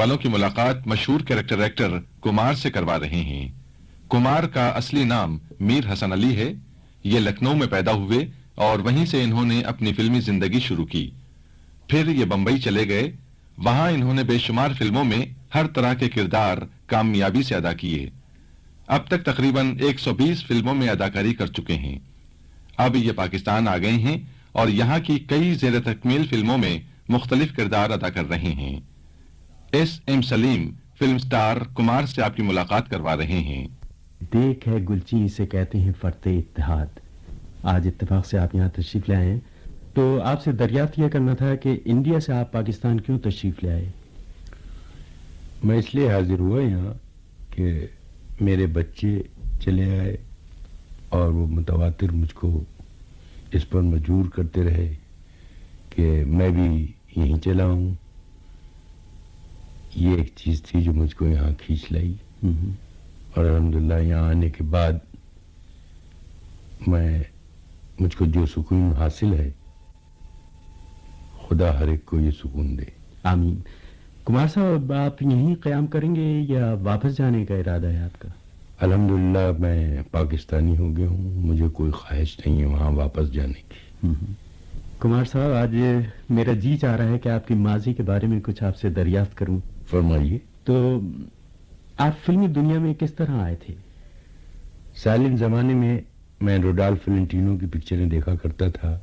والوں کی ملاقات مشہور کریکٹر ایکٹر کمار سے کروا رہے ہیں۔ کمار کا اصلی نام میر حسن علی ہے۔ یہ لکھنؤ میں پیدا ہوئے اور وہیں سے انہوں نے اپنی فلمی زندگی شروع کی۔ پھر یہ بمبئی چلے گئے۔ وہاں انہوں نے بے شمار فلموں میں ہر طرح کے کردار کامیابی سے ادا کیے۔ اب تک تقریباً ایک سو بیس فلموں میں اداکاری کر چکے ہیں۔ اب یہ پاکستان آ گئے ہیں اور یہاں کی کئی زیر تکمیل فلموں میں مختلف کردار ادا کر رہے ہیں۔ S M Salim film star Kumar سے آپ کی ملاقات کروا رہے ہیں۔ دیکھ ہے گلچی سے کہتے ہیں فرتے اتحاد۔ آج اتفاق سے آپ یہاں تشریف لے آئے تو آپ سے دریافت یہ کرنا تھا کہ انڈیا سے آپ پاکستان کیوں تشریف لے آئے؟ میں اس لیے حاضر ہوا یہاں کہ میرے بچے چلے آئے اور وہ متواتر مجھ کو اس پر مجبور کرتے رہے کہ میں بھی یہیں چلا ہوں۔ یہ ایک چیز تھی جو مجھ کو یہاں کھینچ لائی۔ اور الحمدللہ یہاں آنے کے بعد میں مجھ کو جو سکون حاصل ہے خدا ہر ایک کو یہ سکون دے۔ آمین۔ کمار صاحب آپ یہیں قیام کریں گے یا واپس جانے کا ارادہ ہے آپ کا؟ الحمدللہ میں پاکستانی ہو گیا ہوں مجھے کوئی خواہش نہیں ہے وہاں واپس جانے کی۔ کمار صاحب آج میرا جی چاہ رہا ہے کہ آپ کی ماضی کے بارے میں کچھ آپ سے دریافت کروں۔ فرمائیے۔ تو آپ فلمی دنیا میں کس طرح آئے تھے؟ سالم زمانے میں میں روڈال فلنٹینو کی پکچریں دیکھا کرتا تھا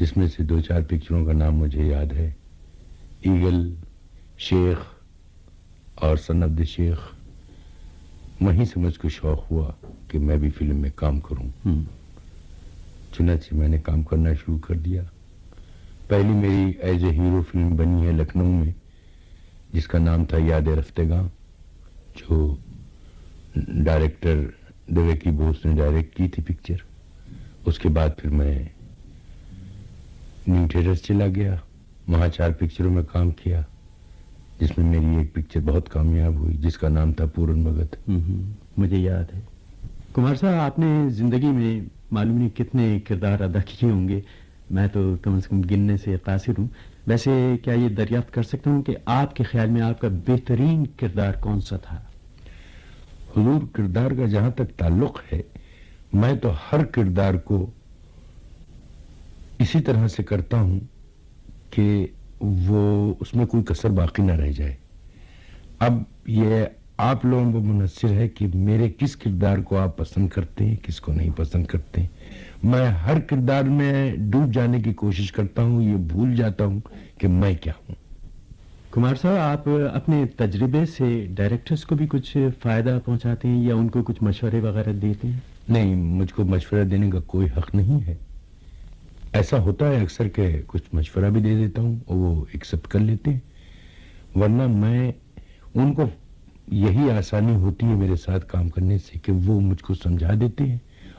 جس میں سے دو چار پکچروں کا نام مجھے یاد ہے۔ ایگل شیخ اور سند شیخ۔ وہیں سے مجھ کو شوق ہوا کہ میں بھی فلم میں کام کروں۔ چنانچہ میں نے کام کرنا شروع کر دیا۔ پہلی میری ایز اے ہیرو فلم بنی ہے لکھنؤ میں۔ جس کا نام تھا یاد رفتے گاں، جو ڈائریکٹر دیوکی بوس نے ڈائریکٹ کی تھی پکچر۔ اس کے بعد پھر میں نیو تھیٹر چلا گیا، وہاں چار پکچروں میں کام کیا، جس میں میری ایک پکچر بہت کامیاب ہوئی، جس کا نام تھا پورن بھگت۔ مجھے یاد ہے۔ کمار صاحب، آپ نے زندگی میں معلوم نہیں کتنے کردار ادا کیے ہوں گے۔ میں تو کم از کم گننے سے قاصر ہوں۔ ویسے کیا یہ دریافت کر سکتا ہوں کہ آپ کے خیال میں آپ کا بہترین کردار کون سا تھا؟ حضور کردار کا جہاں تک تعلق ہے، میں تو ہر کردار کو اسی طرح سے کرتا ہوں کہ وہ اس میں کوئی کسر باقی نہ رہ جائے۔ اب یہ آپ لوگوں کو منحصر ہے کہ میرے کس کردار کو آپ پسند کرتے ہیں، کس کو نہیں پسند کرتے ہیں۔ میں ہر کردار میں ڈوب جانے کی کوشش کرتا ہوں یہ بھول جاتا ہوں کہ میں کیا ہوں۔ کمار صاحب آپ اپنے تجربے سے ڈائریکٹرز کو بھی کچھ فائدہ پہنچاتے ہیں یا ان کو کچھ مشورے وغیرہ دیتے ہیں؟ نہیں مجھ کو مشورہ دینے کا کوئی حق نہیں ہے۔ ایسا ہوتا ہے اکثر کہ کچھ مشورہ بھی دے دیتا ہوں اور وہ ایکسپٹ کر لیتے ہیں۔ ورنہ میں ان کو یہی آسانی ہوتی ہے میرے ساتھ کام کرنے سے کہ وہ مجھ کو سمجھا دیتے ہیں۔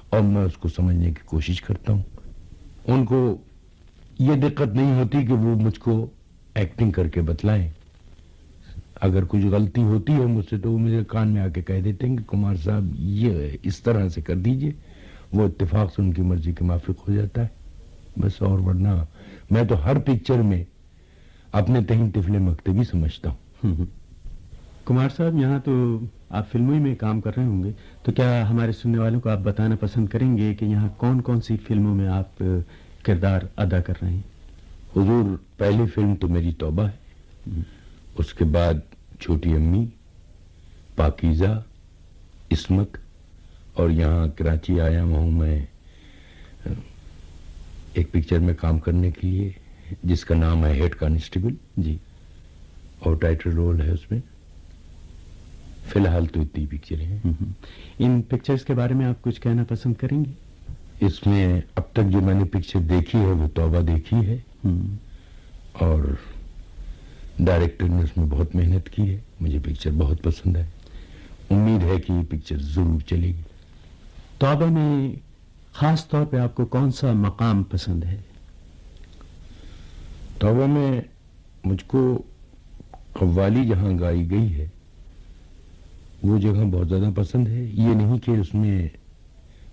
اور میں اس کو سمجھنے کی کوشش کرتا ہوں۔ ان کو یہ دقت نہیں ہوتی کہ وہ مجھ کو ایکٹنگ کر کے بتلائیں۔ اگر کچھ غلطی ہوتی ہے مجھ سے تو وہ مجھے کان میں آ کے کہہ دیتے ہیں کہ کمار صاحب یہ اس طرح سے کر دیجیے۔ وہ اتفاق سے ان کی مرضی کے موافق ہو جاتا ہے۔ بس اور ورنہ میں تو ہر پکچر میں اپنے تہین تفلے مکتبی سمجھتا ہوں۔ کمار صاحب، یہاں تو آپ فلموں میں کام کر رہے ہوں گے تو کیا ہمارے سننے والوں کو آپ بتانا پسند کریں گے کہ یہاں کون کون سی فلموں میں آپ کردار ادا کر رہے ہیں؟ حضور پہلی فلم تو میری توبہ ہے۔ اس کے بعد چھوٹی امی پاکیزہ عصمت اور یہاں کراچی آیا ہوں میں ایک پکچر میں کام کرنے کے لیے جس کا نام ہے ہیڈ کانسٹیبل۔ جی۔ اور ٹائٹل رول ہے اس میں۔ فی الحال تو اتنی پکچریں ہیں۔ ان پکچرز کے بارے میں آپ کچھ کہنا پسند کریں گے؟ اس میں اب تک جو میں نے پکچر دیکھی ہے وہ توبہ دیکھی ہے۔ اور ڈائریکٹر نے اس میں بہت محنت کی ہے۔ مجھے پکچر بہت پسند ہے۔ امید ہے کہ یہ پکچر ضرور چلے گی۔ توبہ میں خاص طور پہ آپ کو کون سا مقام پسند ہے؟ توبہ میں مجھ کو قوالی جہاں گائی گئی ہے وہ جگہ بہت زیادہ پسند ہے۔ یہ نہیں کہ اس میں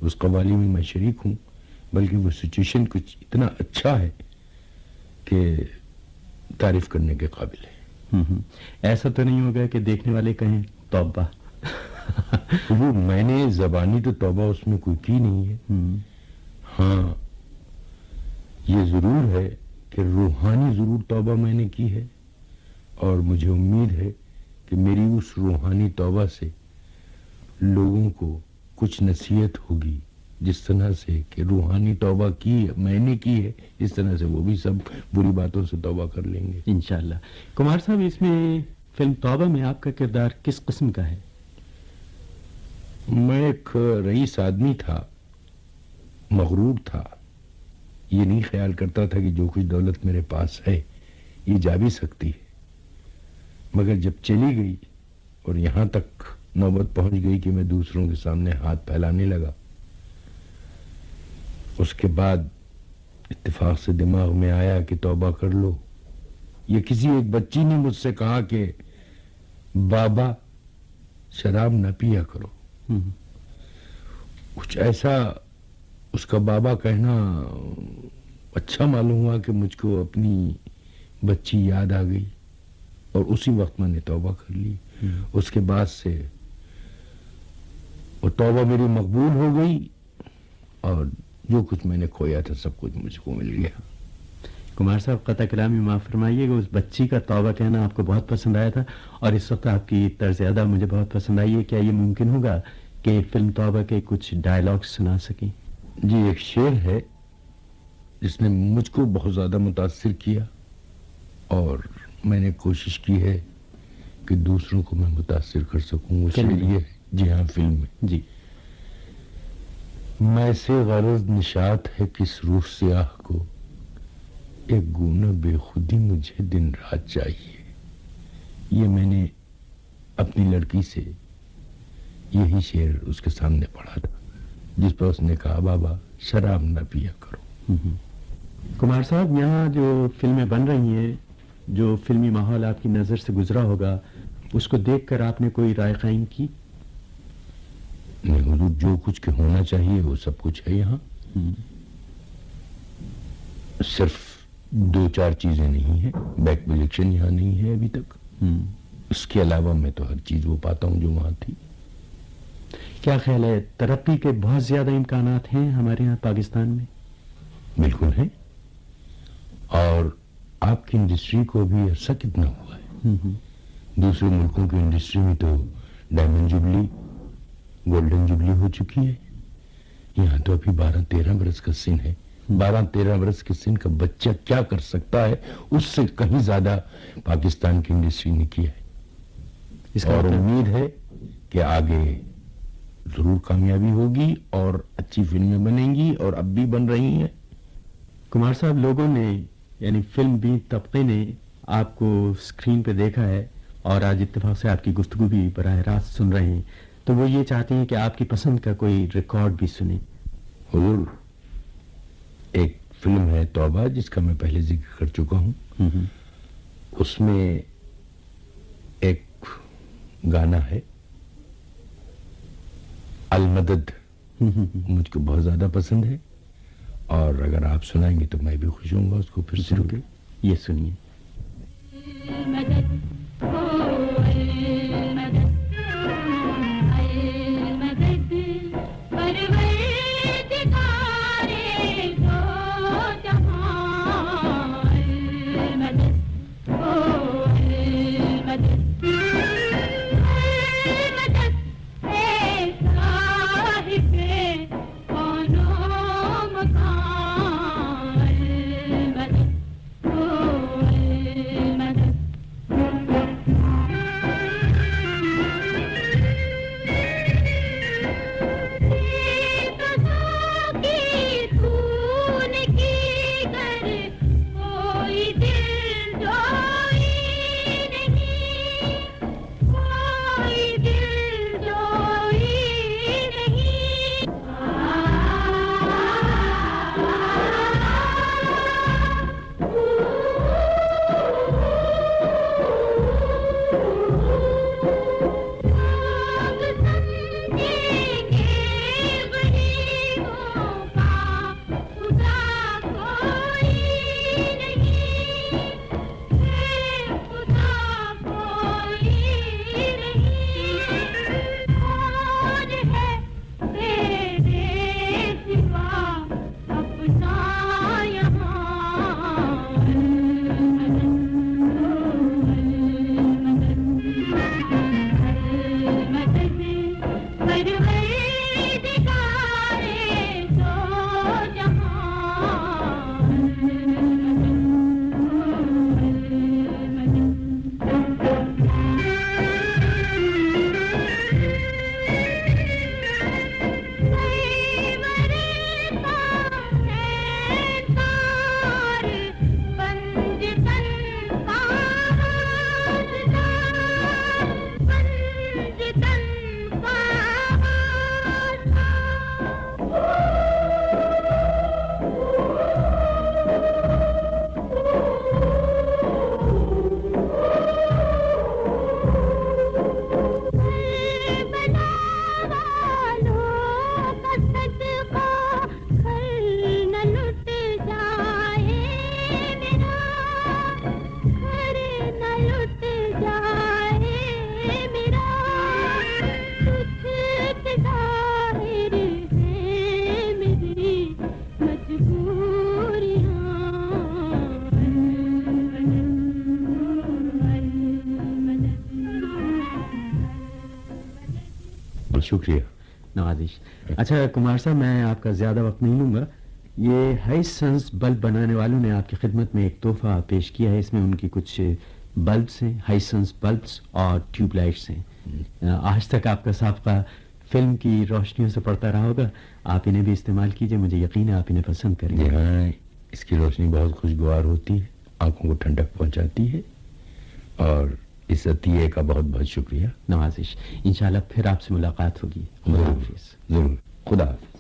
اس قوالی میں میں شریک ہوں بلکہ وہ سچویشن کچھ اتنا اچھا ہے کہ تعریف کرنے کے قابل ہے۔ ایسا تو نہیں ہوگا کہ دیکھنے والے کہیں توبہ۔ وہ میں نے زبانی تو توبہ اس میں کوئی کی نہیں ہے۔ ہاں یہ ضرور ہے کہ روحانی ضرور توبہ میں نے کی ہے اور مجھے امید ہے کہ میری اس روحانی توبہ سے لوگوں کو کچھ نصیحت ہوگی جس طرح سے کہ روحانی توبہ کی میں نے کی ہے اس طرح سے وہ بھی سب بری باتوں سے توبہ کر لیں گے۔ انشاءاللہ۔ کمار صاحب اس میں فلم توبہ میں آپ کا کردار کس قسم کا ہے؟ میں ایک رئیس آدمی تھا مغرور تھا۔ یہ نہیں خیال کرتا تھا کہ جو کچھ دولت میرے پاس ہے یہ جا بھی سکتی ہے۔ مگر جب چلی گئی اور یہاں تک نوبت پہنچ گئی کہ میں دوسروں کے سامنے ہاتھ پھیلانے لگا اس کے بعد اتفاق سے دماغ میں آیا کہ توبہ کر لو۔ یہ کسی ایک بچی نے مجھ سے کہا کہ بابا شراب نہ پیا کرو۔ کچھ ایسا اس کا بابا کہنا اچھا معلوم ہوا کہ مجھ کو اپنی بچی یاد آ گئی۔ اور اسی وقت میں نے توبہ کر لی۔ اس کے بعد سے وہ توبہ میری مقبول ہو گئی اور جو کچھ میں نے کھویا تھا سب کچھ مجھ کو مل گیا۔ کمار صاحب قطع کلامی معاف فرمائیے گا اس بچی کا توبہ کہنا آپ کو بہت پسند آیا تھا اور اس وقت آپ کی طرز ادا مجھے بہت پسند آئی ہے۔ کیا یہ ممکن ہوگا کہ فلم توبہ کے کچھ ڈائلاگ سنا سکیں؟ جی ایک شعر ہے جس نے مجھ کو بہت زیادہ متاثر کیا اور میں نے کوشش کی ہے کہ دوسروں کو میں متاثر کر سکوں یہ ہے؟ جی ہاں فلم میں۔ جی۔ میں سے غرض نشات ہے کس روح سیاہ کو ایک گونا بے خودی مجھے دن رات چاہیے۔ یہ میں نے اپنی لڑکی سے یہی شعر اس کے سامنے پڑھا تھا جس پر اس نے کہا بابا شراب نہ پیا کرو۔ کمار صاحب یہاں جو فلمیں بن رہی ہیں جو فلمی ماحول آپ کی نظر سے گزرا ہوگا اس کو دیکھ کر آپ نے کوئی رائے قائم کی؟ نہیں حضور جو کچھ کے ہونا چاہیے وہ سب کچھ ہے یہاں۔ صرف دو چار چیزیں نہیں ہیں بیک پروجیکشن یہاں نہیں ہے ابھی تک۔ اس کے علاوہ میں تو ہر چیز وہ پاتا ہوں جو وہاں تھی۔ کیا خیال ہے ترقی کے بہت زیادہ امکانات ہیں ہمارے یہاں پاکستان میں؟ بالکل ہیں۔ اور آپ کی انڈسٹری کو بھی عرصہ کتنا ہوا ہے۔ دوسرے ملکوں کی انڈسٹری میں تو ڈائمنڈ جبلی گولڈن جبلی ہو چکی ہے۔ یہاں تو ابھی بارہ تیرہ برس کا سن ہے۔ بارہ تیرہ برس کے سن کا بچہ کیا کر سکتا ہے؟ اس سے کہیں زیادہ پاکستان کی انڈسٹری نے کیا ہے۔ اور امید ہے کہ آگے ضرور کامیابی ہوگی اور اچھی فلمیں بنیں گی اور اب بھی بن رہی ہیں۔ کمار صاحب لوگوں نے یعنی فلم بھی طبقے نے آپ کو اسکرین پہ دیکھا ہے اور آج اتفاق سے آپ کی گفتگو بھی براہ راست سن رہے ہیں۔ تو وہ یہ چاہتے ہیں کہ آپ کی پسند کا کوئی ریکارڈ بھی سنیں۔ حضور ایک فلم ہے توبہ جس کا میں پہلے ذکر کر چکا ہوں۔ اس میں ایک گانا ہے المدد۔ مجھ کو بہت زیادہ پسند ہے۔ اور اگر آپ سنائیں گے تو میں بھی خوش ہوں گا اس کو پھر رکے یہ سنیے۔ شکریہ۔ نوازش۔ اچھا کمار صاحب میں آپ کا زیادہ وقت نہیں لوں گا۔ یہ ہائی سنس بلب بنانے والوں نے آپ کی خدمت میں ایک تحفہ پیش کیا ہے۔ اس میں ان کی کچھ بلبس ہیں ہائی سنس بلبس اور ٹیوب لائٹس ہیں۔ آج تک آپ کا سابقہ فلم کی روشنیوں سے پڑتا رہا ہوگا۔ آپ انہیں بھی استعمال کیجیے مجھے یقین ہے آپ انہیں پسند کریں جی گے ہاں اس کی روشنی بہت خوشگوار ہوتی ہے آنکھوں کو ٹھنڈک پہنچاتی ہے اور اس عطیے کا بہت بہت شکریہ۔ نوازش۔ انشاءاللہ پھر آپ سے ملاقات ہوگی۔ خدا حافظ۔ ضرور۔ خدا حافظ۔